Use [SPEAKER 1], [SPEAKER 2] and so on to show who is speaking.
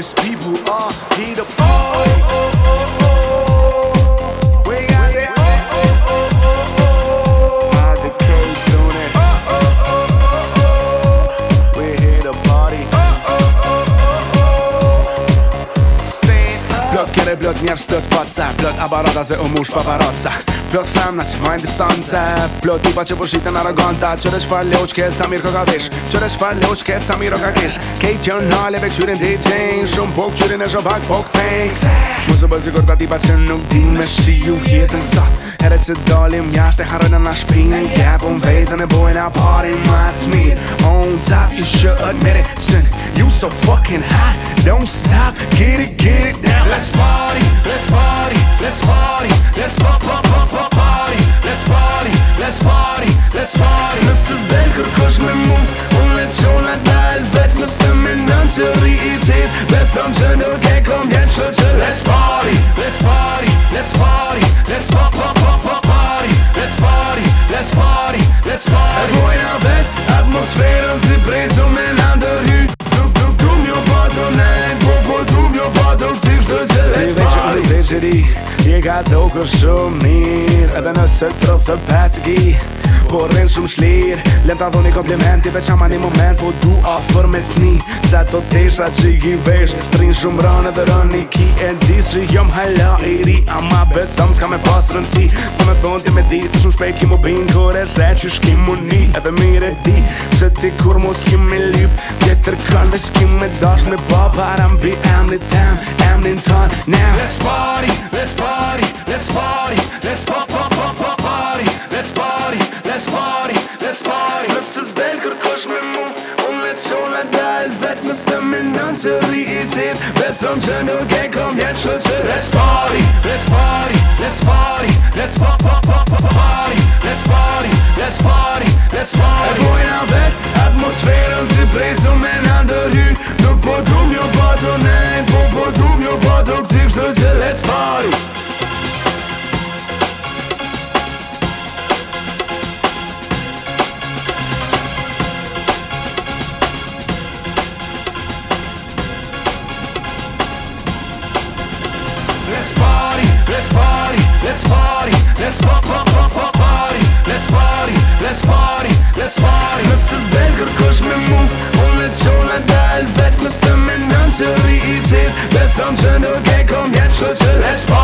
[SPEAKER 1] These people are heat up. fare blot njerës plot faca Plot abarata se umush paparaca Plot femna që majnë distance Plot tipa që përshitën aroganta Qëre që farë loq ke sa mirë koka vish Qëre që farë loq ke sa mirë koka kish Kej që nale ve këshyrin di qenj Shumë pok qyrin e shumë pak pok cenj Muzë së bëzi kur tipa që nuk di me shiju jetën sot Ere që dalim jashtë e harojnë në shpinë Në gapë vetën e bojnë a parin matë mirë On tap i shëtë meri sënë so fucking hot. Don't stop, get it, get it now. Let's party, let's party, let's
[SPEAKER 2] party, let's pop, pop, pop, pop, party. Let's party, let's party, let's party. نص الذاكر كوجنا نموت ونلتشو نعدى البيت نسمي نمشي ريقتين بس رمجن وركيكم ينشلش Let's party, let's party, let's party, let's pop, pop, pop, pop, party.
[SPEAKER 3] Let's party, let's party, let's party. Everyone out there, atmosphere and the brains
[SPEAKER 1] qëri Je ka tokën shumë mirë Edhe nëse të rëfë të pesë ki Por rinë shumë shlirë Lem të adhoni komplimenti Veq ama një moment Po du a afer me t'ni Qa të tesha që i vesh Trinë shumë rënë dhe rënë një ki E di që jom hala i ri Ama besëm s'ka me pasë rëndësi S'ta me thonë ti me di Se shumë shpej ki mu bin Kër e shre që shki mu një Edhe mire di Që ti kur mu s'ki me lip Tjetër kërnë Veq ki me dash me pa Para mbi emni tem Emnin ton Now Let's party
[SPEAKER 2] Jestem mentally eating Bez rączeniu gękom nie krzyczy Let's party, let's party, let's party Let's pop,
[SPEAKER 3] pop, pop, party
[SPEAKER 2] let's party, let's pop, pop, pop, pop, party, let's party, let's party, let's party. Mrs. Belger, kush me move, uleciona dalvet, my semen nam til i til, hvad som tønder kan komme hjem, slå til, let's party.